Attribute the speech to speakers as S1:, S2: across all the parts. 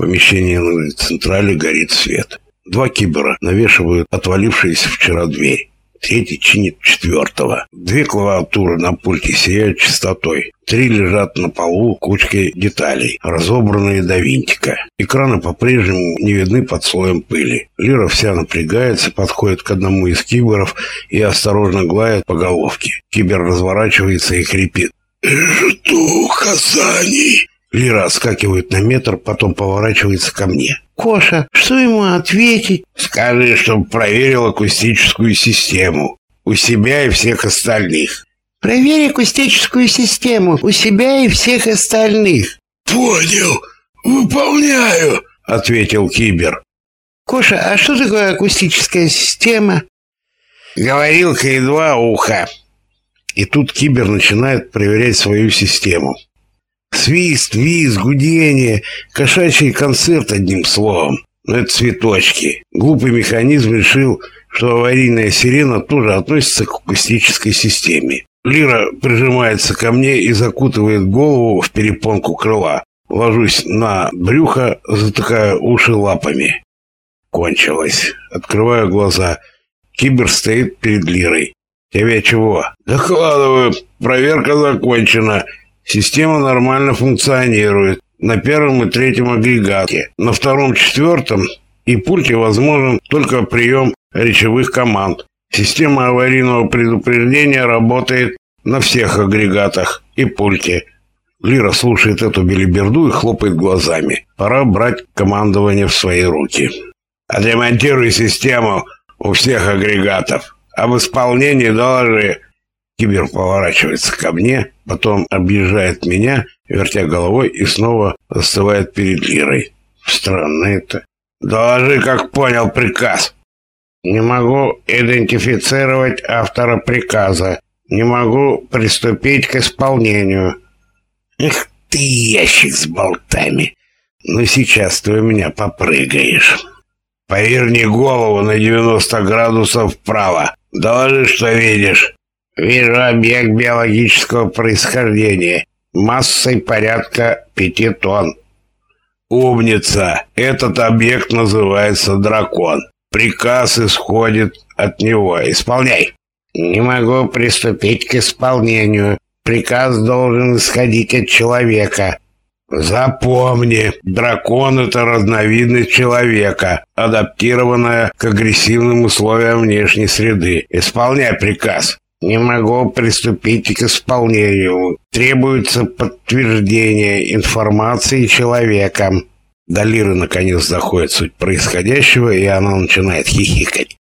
S1: Помещении на централе горит свет. Два кибера навешивают отвалившуюся вчера дверь. Третий чинит четвертого. Две клавиатуры на пульте сияют чистотой. Три лежат на полу кучкой деталей, разобранные до винтика. Экраны по-прежнему не видны под слоем пыли. Лира вся напрягается, подходит к одному из киберов и осторожно гладит по головке. Кибер разворачивается и хрипит.
S2: «Жду указаний!»
S1: Лира отскакивает на метр, потом поворачивается ко мне.
S3: «Коша, что ему ответить?»
S1: «Скажи, чтобы проверил акустическую систему. У себя и всех остальных».
S3: «Проверь акустическую систему у себя и всех остальных».
S2: «Понял. Выполняю», —
S1: ответил Кибер.
S3: «Коша, а что такое акустическая система?»
S1: «Говорилка и два уха». И тут Кибер начинает проверять свою систему. Свист, визг, гудение, кошачий концерт, одним словом. Но это цветочки. Глупый механизм решил, что аварийная сирена тоже относится к акустической системе. Лира прижимается ко мне и закутывает голову в перепонку крыла. Ложусь на брюхо, затыкаю уши лапами. Кончилось. Открываю глаза. Кибер стоит перед Лирой. «Тебе чего?» «Докладываю. Проверка закончена. Система нормально функционирует на первом и третьем агрегате. На втором, четвертом и пульте возможен только прием речевых команд. Система аварийного предупреждения работает на всех агрегатах и пульте. Лира слушает эту белиберду и хлопает глазами. Пора брать командование в свои руки. Отремонтируй систему у всех агрегатов. Об исполнении доложи. Кибер поворачивается ко мне, потом объезжает меня, вертя головой и снова застывает перед Лирой. Странно это. Доложи, как понял приказ. Не могу идентифицировать автора приказа. Не могу приступить к исполнению. Эх ты, ящик с болтами. Ну сейчас ты у меня попрыгаешь. Поверни голову на 90 градусов вправо. Доложи, что видишь. Вижу объект биологического происхождения массой порядка пяти тонн. Умница! Этот объект называется дракон. Приказ исходит от него. Исполняй. Не могу приступить к исполнению. Приказ должен исходить от человека. Запомни, дракон — это разновидность человека, адаптированная к агрессивным условиям внешней среды. Исполняй приказ. Не могу приступить к исполнению. Требуется подтверждение информации человеком. До Лиры наконец доходит суть происходящего, и она начинает хихикать.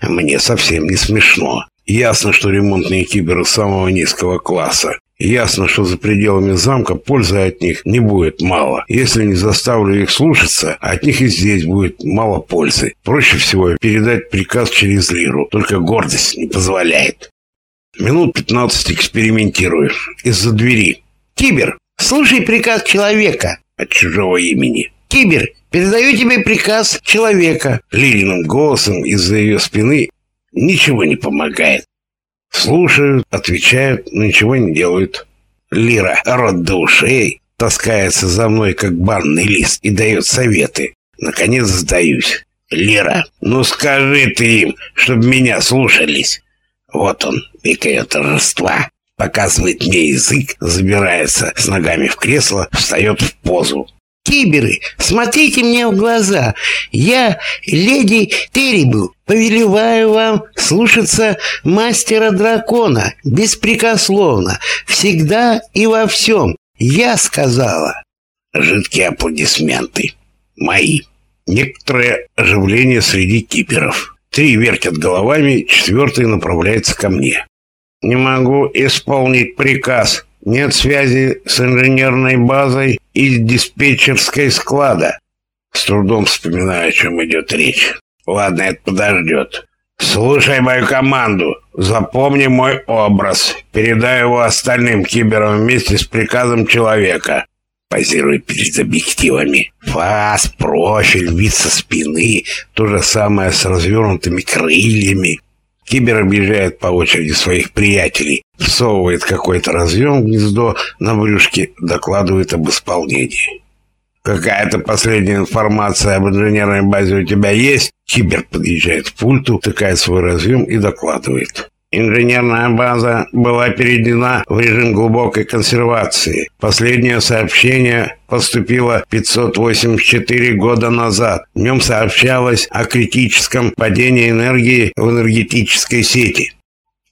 S1: Мне совсем не смешно. Ясно, что ремонтные киберы самого низкого класса. Ясно, что за пределами замка пользы от них не будет мало. Если не заставлю их слушаться, от них и здесь будет мало пользы. Проще всего передать приказ через Лиру, только гордость не позволяет. Минут пятнадцать экспериментирую. Из-за двери.
S3: Кибер, слушай приказ человека.
S1: От чужого имени.
S3: Кибер, передаю тебе приказ человека.
S1: Лириным голосом из-за ее спины ничего не помогает. Слушают, отвечают, но ничего не делают. Лира, рот до ушей, таскается за мной, как банный лист, и дает советы. Наконец сдаюсь. Лира, ну скажи ты им, чтобы меня слушались. Вот он, век ее торжества. Показывает мне язык, забирается с ногами в кресло, встает в позу.
S3: Киберы, смотрите мне в глаза. Я, леди Террибл, повелеваю вам слушаться мастера-дракона, беспрекословно, всегда и во всем. Я сказала.
S1: Жидкие аплодисменты. Мои. Некоторое оживление среди киберов. Три вертят головами, четвертый направляется ко мне. «Не могу исполнить приказ. Нет связи с инженерной базой из диспетчерской склада». С трудом вспоминаю, о чем идет речь. «Ладно, это подождет. Слушай мою команду. Запомни мой образ. Передай его остальным киберам вместе с приказом человека позируя перед объективами. Фас, профиль, вид со спины, то же самое с развернутыми крыльями. Кибер объезжает по очереди своих приятелей, всовывает какой-то разъем в гнездо на брюшке, докладывает об исполнении. Какая-то последняя информация об инженерной базе у тебя есть? Кибер подъезжает к пульту, тыкает свой разъем и докладывает. Инженерная база была переведена в режим глубокой консервации. Последнее сообщение поступило 584 года назад. В нем сообщалось о критическом падении энергии в энергетической сети.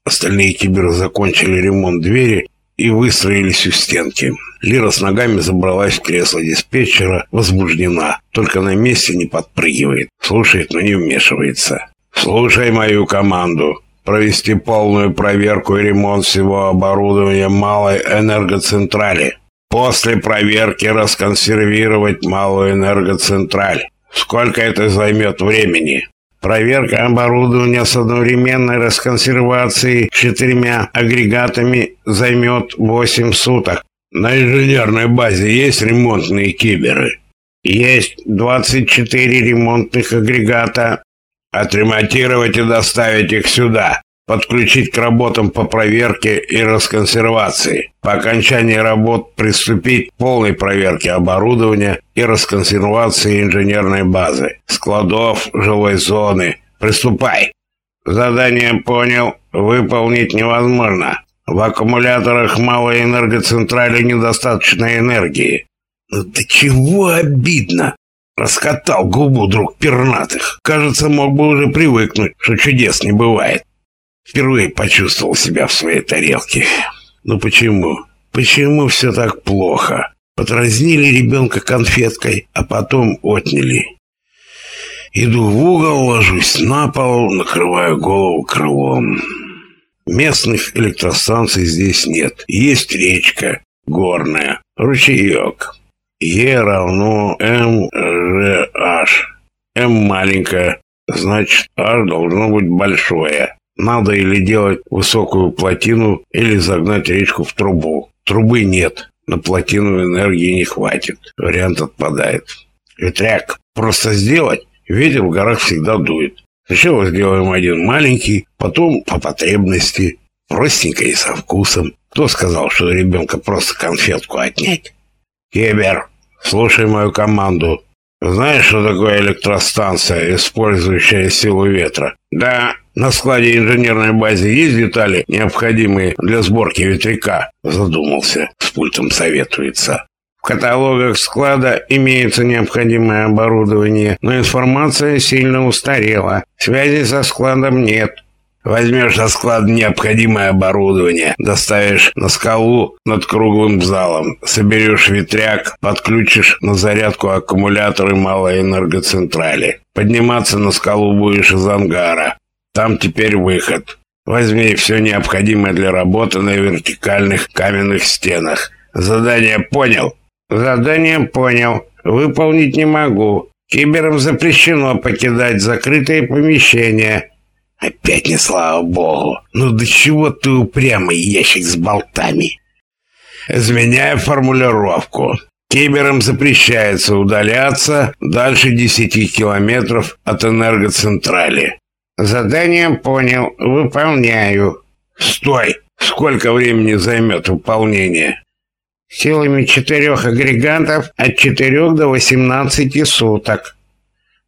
S1: Остальные киберы закончили ремонт двери и выстроились у стенки. Лира с ногами забралась в кресло диспетчера, возбуждена. Только на месте не подпрыгивает. Слушает, но не вмешивается. «Слушай мою команду провести полную проверку и ремонт всего оборудования малой энергоцентрали. После проверки расконсервировать малую энергоцентраль. Сколько это займет времени? Проверка оборудования с одновременной расконсервацией четырьмя агрегатами займет 8 суток. На инженерной базе есть ремонтные киберы? Есть 24 ремонтных агрегата Отремонтировать и доставить их сюда. Подключить к работам по проверке и расконсервации. По окончании работ приступить к полной проверке оборудования и расконсервации инженерной базы, складов, жилой зоны. Приступай. Задание понял. Выполнить невозможно. В аккумуляторах малой энергоцентрали недостаточно энергии. Да чего обидно? Раскатал губу друг пернатых. Кажется, мог бы уже привыкнуть, что чудес не бывает. Впервые почувствовал себя в своей тарелке. Ну почему? Почему все так плохо? Подразнили ребенка конфеткой, а потом отняли. Иду в угол, ложусь на пол, накрываю голову крылом. Местных электростанций здесь нет. Есть речка горная, ручеек. Е равно МЖH. М маленькая, значит H должно быть большое. Надо или делать высокую плотину, или загнать речку в трубу. Трубы нет, на плотину энергии не хватит. Вариант отпадает. Ветряк. Просто сделать. Ветер в горах всегда дует. Сначала сделаем один маленький, потом по потребности. Простенько и со вкусом. Кто сказал, что ребенка просто конфетку отнять? Кебер. Слушай мою команду. Знаешь, что такое электростанция, использующая силу ветра? Да, на складе инженерной базе есть детали, необходимые для сборки ветряка? Задумался, с пультом советуется. В каталогах склада имеется необходимое оборудование, но информация сильно устарела. Связи со складом нет. Возьмешь со склада необходимое оборудование, доставишь на скалу над круглым залом, соберешь ветряк, подключишь на зарядку аккумуляторы малой энергоцентрали. Подниматься на скалу будешь из ангара. Там теперь выход. Возьми все необходимое для работы на вертикальных каменных стенах. Задание понял? Задание понял. Выполнить не могу. Киберам запрещено покидать закрытые помещения. Опять не слава богу. Ну до чего ты упрямый ящик с болтами? Изменяя формулировку. Киберам запрещается удаляться дальше 10 километров от энергоцентрали. Задание понял. Выполняю. Стой! Сколько времени займет выполнение? Силами четырех агрегатов от 4 до 18 суток.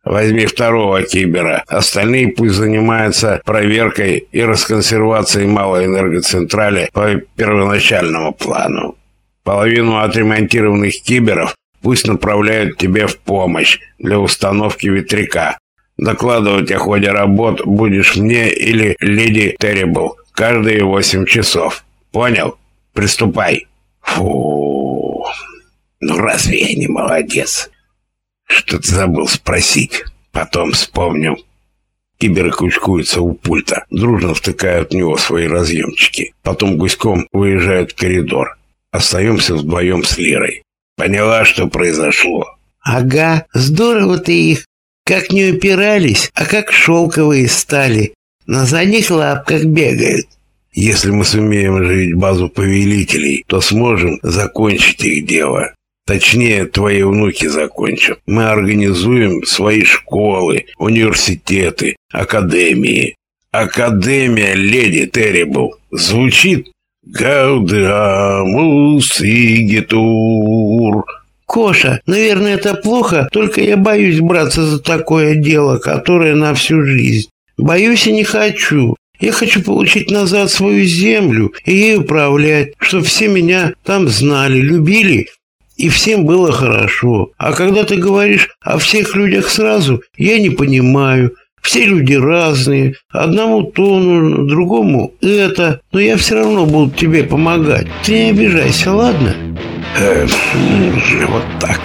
S1: Возьми второго кибера. Остальные пусть занимаются проверкой и расконсервацией малой энергоцентрали по первоначальному плану. Половину отремонтированных киберов пусть направляют тебе в помощь для установки ветряка. Докладывать о ходе работ будешь мне или леди Террибл каждые восемь часов. Понял? Приступай. Фу. Ну разве я не молодец? Что-то забыл спросить. Потом вспомнил. Киберы кучкуются у пульта, дружно втыкают в него свои разъемчики. Потом гуськом выезжают в коридор. Остаемся вдвоем с Лирой. Поняла, что произошло?
S3: Ага, здорово ты их. Как не упирались, а как шелковые стали. На задних лапках бегают.
S1: Если мы сумеем оживить базу повелителей, то сможем закончить их дело. Точнее, твои внуки закончат. Мы организуем свои школы, университеты, академии. Академия Леди Террибл. Звучит? Гаудамус игитур.
S3: Коша, наверное, это плохо, только я боюсь браться за такое дело, которое на всю жизнь. Боюсь и не хочу. Я хочу получить назад свою землю и ей управлять, чтобы все меня там знали, любили и всем было хорошо. А когда ты говоришь о всех людях сразу, я не понимаю. Все люди разные. Одному то нужно, другому это. Но я все равно буду тебе помогать. Ты не обижайся, ладно?
S1: Э, вот так.